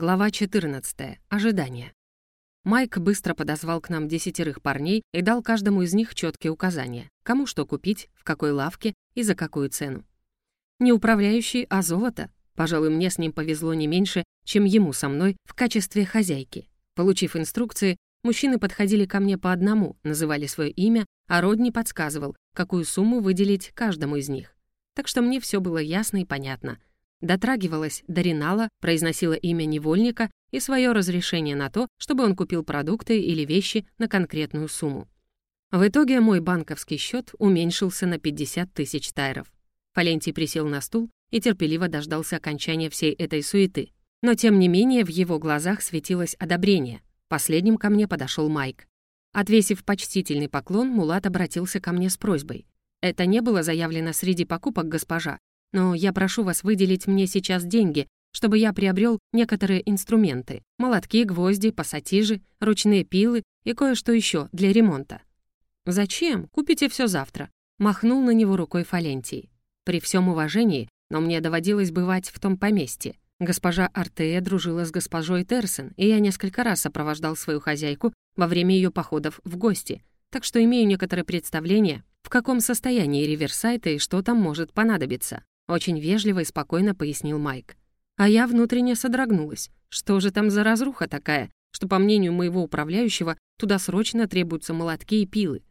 Глава 14. Ожидание. Майк быстро подозвал к нам десятерых парней и дал каждому из них четкие указания, кому что купить, в какой лавке и за какую цену. Не управляющий, а золото. Пожалуй, мне с ним повезло не меньше, чем ему со мной в качестве хозяйки. Получив инструкции, мужчины подходили ко мне по одному, называли свое имя, а Родни подсказывал, какую сумму выделить каждому из них. Так что мне все было ясно и понятно — дотрагивалась до Ринала, произносила имя невольника и свое разрешение на то, чтобы он купил продукты или вещи на конкретную сумму. В итоге мой банковский счет уменьшился на 50 тысяч тайров. Фалентий присел на стул и терпеливо дождался окончания всей этой суеты. Но тем не менее в его глазах светилось одобрение. Последним ко мне подошел Майк. Отвесив почтительный поклон, Мулат обратился ко мне с просьбой. «Это не было заявлено среди покупок, госпожа, но я прошу вас выделить мне сейчас деньги, чтобы я приобрел некоторые инструменты. Молотки, гвозди, пассатижи, ручные пилы и кое-что еще для ремонта». «Зачем? Купите все завтра», — махнул на него рукой Фалентий. «При всем уважении, но мне доводилось бывать в том поместье. Госпожа Артея дружила с госпожой Терсен, и я несколько раз сопровождал свою хозяйку во время ее походов в гости, так что имею некоторое представление, в каком состоянии Риверсайта и что там может понадобиться. Очень вежливо и спокойно пояснил Майк. А я внутренне содрогнулась. Что же там за разруха такая, что, по мнению моего управляющего, туда срочно требуются молотки и пилы?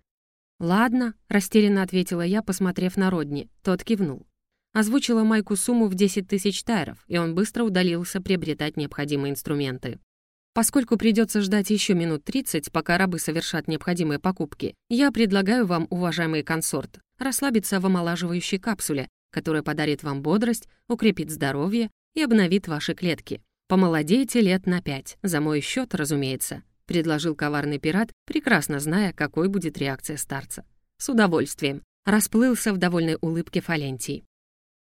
«Ладно», — растерянно ответила я, посмотрев на Родни. Тот кивнул. Озвучила Майку сумму в 10 тысяч тайров, и он быстро удалился приобретать необходимые инструменты. Поскольку придется ждать еще минут 30, пока рабы совершат необходимые покупки, я предлагаю вам, уважаемый консорт, расслабиться в омолаживающей капсуле, которая подарит вам бодрость, укрепит здоровье и обновит ваши клетки. Помолодеете лет на пять, за мой счет, разумеется», — предложил коварный пират, прекрасно зная, какой будет реакция старца. «С удовольствием», — расплылся в довольной улыбке Фалентий.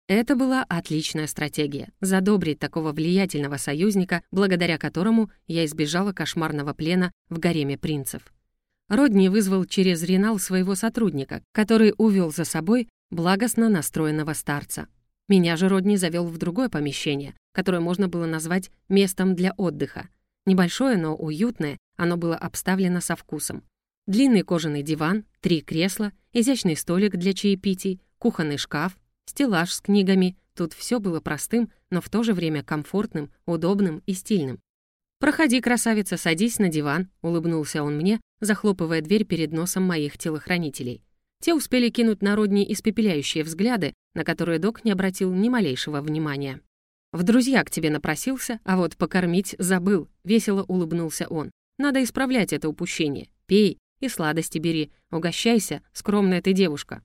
Это была отличная стратегия — задобрить такого влиятельного союзника, благодаря которому я избежала кошмарного плена в гареме принцев. Родни вызвал через Ренал своего сотрудника, который увел за собой благостно настроенного старца. Меня же Родни завел в другое помещение, которое можно было назвать местом для отдыха. Небольшое, но уютное, оно было обставлено со вкусом. Длинный кожаный диван, три кресла, изящный столик для чаепитий, кухонный шкаф, стеллаж с книгами. Тут все было простым, но в то же время комфортным, удобным и стильным. «Проходи, красавица, садись на диван», — улыбнулся он мне, захлопывая дверь перед носом моих телохранителей. Те успели кинуть на Родни испепеляющие взгляды, на которые док не обратил ни малейшего внимания. «В друзья к тебе напросился, а вот покормить забыл», — весело улыбнулся он. «Надо исправлять это упущение. Пей и сладости бери, угощайся, скромная ты девушка».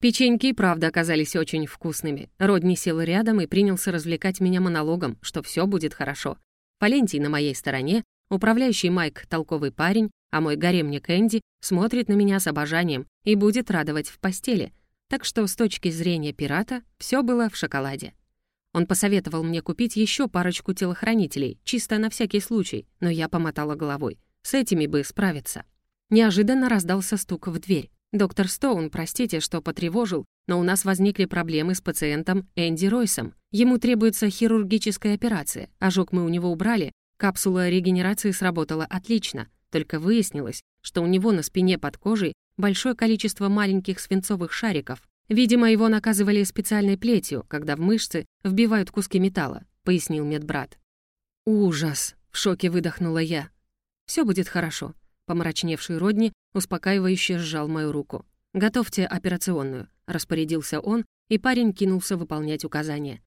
Печеньки и правда оказались очень вкусными. Родни сел рядом и принялся развлекать меня монологом, что все будет хорошо. Палентий на моей стороне, управляющий Майк — толковый парень, а мой гаремник Энди смотрит на меня с обожанием и будет радовать в постели, так что с точки зрения пирата все было в шоколаде. Он посоветовал мне купить еще парочку телохранителей, чисто на всякий случай, но я помотала головой. С этими бы справиться. Неожиданно раздался стук в дверь. «Доктор Стоун, простите, что потревожил, но у нас возникли проблемы с пациентом Энди Ройсом. Ему требуется хирургическая операция. Ожог мы у него убрали, капсула регенерации сработала отлично. Только выяснилось, что у него на спине под кожей большое количество маленьких свинцовых шариков. Видимо, его наказывали специальной плетью, когда в мышцы вбивают куски металла, пояснил медбрат. «Ужас!» — в шоке выдохнула я. Все будет хорошо», — помрачневший Родни успокаивающе сжал мою руку. «Готовьте операционную», — распорядился он, и парень кинулся выполнять указания.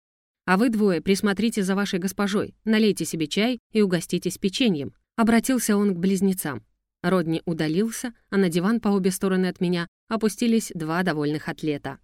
«А вы двое присмотрите за вашей госпожой, налейте себе чай и угоститесь печеньем. Обратился он к близнецам. Родни удалился, а на диван по обе стороны от меня опустились два довольных атлета.